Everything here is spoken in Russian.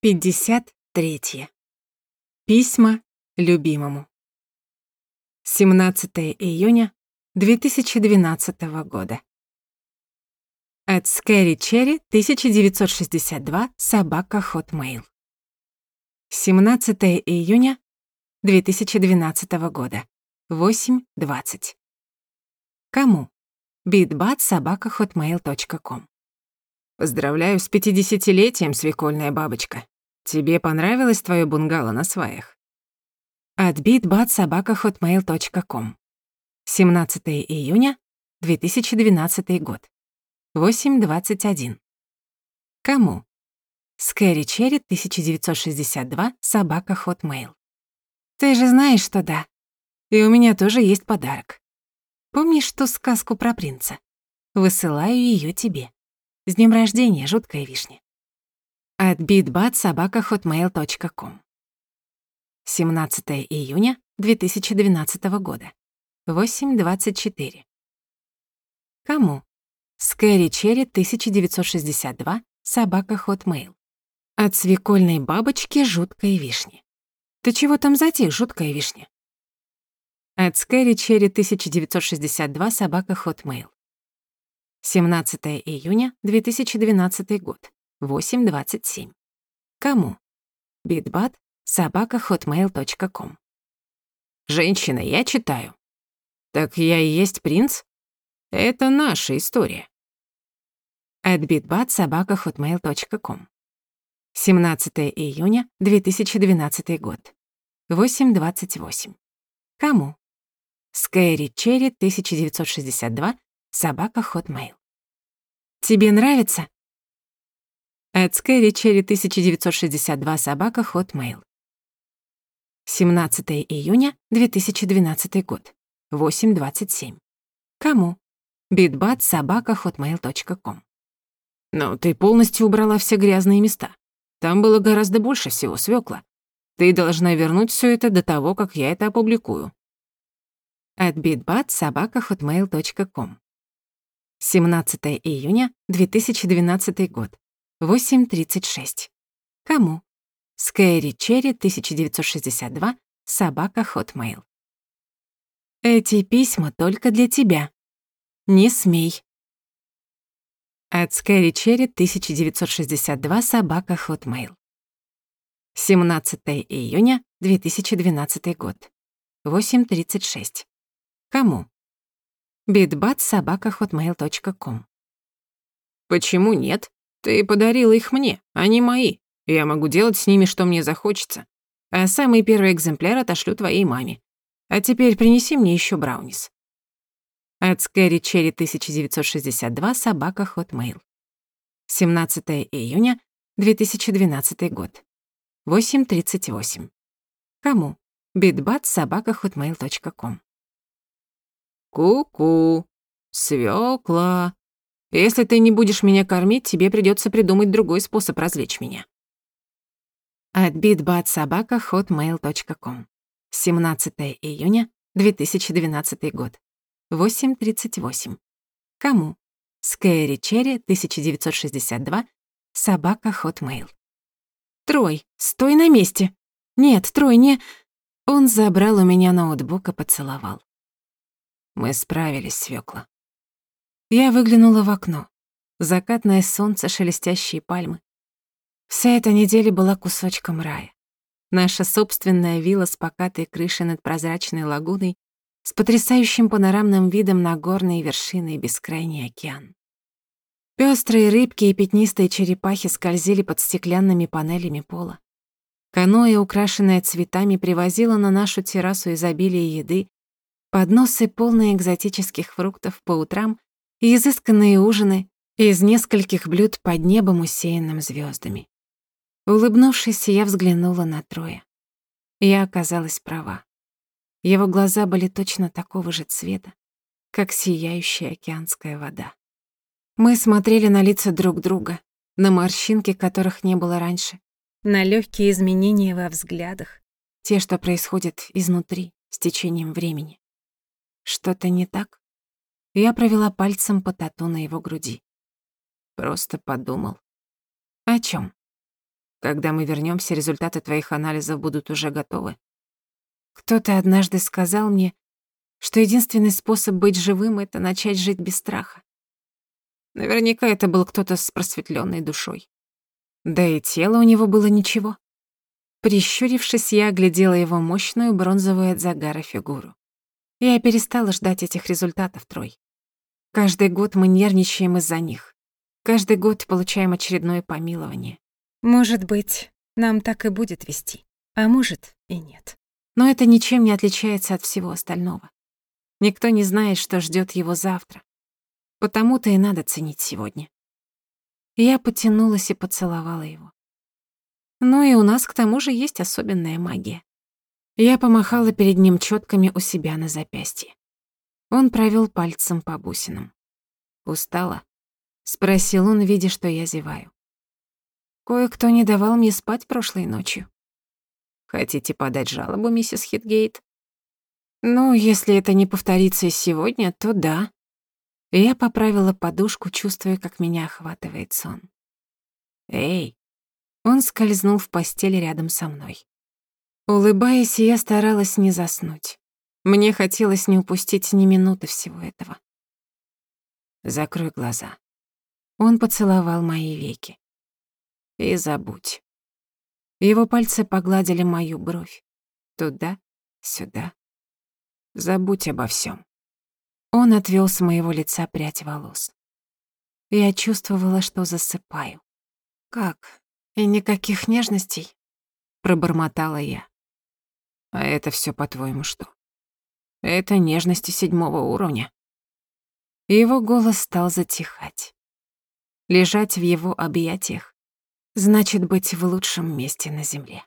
53. Письма любимому. 17 июня 2012 года. От Scary Cherry 1962 собака Hotmail. 17 июня 2012 года. 8.20. Кому? Bitbat собака hotmail.com. Поздравляю с пятидесятилетием, свекольная бабочка. Тебе понравилось твое бунгало на сваях? От bitbatsobakahotmail.com 17 июня 2012 год. 8.21. Кому? Скэри Черри 1962 собака Hotmail. Ты же знаешь, что да. И у меня тоже есть подарок. Помнишь ту сказку про принца? Высылаю ее тебе. С днем рождения, жуткая вишня. От bitbat.sobaka.hotmail.com 17 июня 2012 года. 8.24. Кому? Скэри Черри 1962, собака Hotmail. От свекольной бабочки жуткой вишни. Ты чего там затих, жуткая вишня? От Скэри Черри 1962, собака Hotmail. 17 июня 2012 год. 8.27. Кому? Bitbat собака hotmail.com. Женщина, я читаю. Так я и есть принц? Это наша история. At bitbat собака hotmail.com. 17 июня 2012 год. 8.28. Кому? Скэри Черри 1962 собака Hotmail. Тебе нравится? Scary Cherry 1962 собака Hotmail. 17 июня 2012 год. 8.27. Кому? Bitbat собака hotmail.com. Ну, ты полностью убрала все грязные места. Там было гораздо больше всего свёкла. Ты должна вернуть всё это до того, как я это опубликую. At bitbat собака hotmail.com. 17 июня 2012 год. 8.36. Кому? Скэри Черри, 1962, собака Hotmail. Эти письма только для тебя. Не смей. От Скэри Черри, 1962, собака Hotmail. 17 июня 2012 год. 8.36. Кому? bitbat собака hotmail.com. Почему нет? Ты подарила их мне, они мои. Я могу делать с ними, что мне захочется. А самый первый экземпляр отошлю твоей маме. А теперь принеси мне еще браунис. От Скэри Черри 1962 собака Hotmail. 17 июня 2012 год. 8.38. Кому? bitbat собака hotmail.com. Ку-ку, свёкла. Если ты не будешь меня кормить, тебе придётся придумать другой способ развлечь меня. От bitbatsobaka.hotmail.com 17 июня 2012 год. 8.38. Кому? Скэри Черри, 1962, собака Hotmail. Трой, стой на месте. Нет, Трой, не... Он забрал у меня ноутбук и поцеловал. Мы справились, свёкла. Я выглянула в окно. Закатное солнце, шелестящие пальмы. Вся эта неделя была кусочком рая. Наша собственная вилла с покатой крышей над прозрачной лагуной, с потрясающим панорамным видом на горные вершины и бескрайний океан. Пёстрые рыбки и пятнистые черепахи скользили под стеклянными панелями пола. Каноэ, украшенное цветами, привозило на нашу террасу изобилие еды подносы, полные экзотических фруктов по утрам и изысканные ужины из нескольких блюд под небом, усеянным звездами. Улыбнувшись, я взглянула на Троя. Я оказалась права. Его глаза были точно такого же цвета, как сияющая океанская вода. Мы смотрели на лица друг друга, на морщинки, которых не было раньше, на легкие изменения во взглядах, те, что происходят изнутри с течением времени. Что-то не так? Я провела пальцем по тату на его груди. Просто подумал. О чем? Когда мы вернемся, результаты твоих анализов будут уже готовы. Кто-то однажды сказал мне, что единственный способ быть живым — это начать жить без страха. Наверняка это был кто-то с просветленной душой. Да и тело у него было ничего. Прищурившись, я оглядела его мощную бронзовую от загара фигуру. Я перестала ждать этих результатов, Трой. Каждый год мы нервничаем из-за них. Каждый год получаем очередное помилование. Может быть, нам так и будет вести, а может и нет. Но это ничем не отличается от всего остального. Никто не знает, что ждет его завтра. Потому-то и надо ценить сегодня. Я потянулась и поцеловала его. Ну и у нас к тому же есть особенная магия. Я помахала перед ним чётками у себя на запястье. Он провёл пальцем по бусинам. «Устала?» — спросил он, видя, что я зеваю. «Кое-кто не давал мне спать прошлой ночью». «Хотите подать жалобу, миссис Хитгейт?» «Ну, если это не повторится сегодня, то да». Я поправила подушку, чувствуя, как меня охватывает сон. «Эй!» Он скользнул в постель рядом со мной. Улыбаясь, я старалась не заснуть. Мне хотелось не упустить ни минуты всего этого. Закрой глаза. Он поцеловал мои веки. И забудь. Его пальцы погладили мою бровь. Туда, сюда. Забудь обо всем. Он отвёл с моего лица прядь волос. Я чувствовала, что засыпаю. «Как? И никаких нежностей?» — пробормотала я. «А это всё по-твоему что? Это нежности седьмого уровня». Его голос стал затихать. Лежать в его объятиях значит быть в лучшем месте на земле.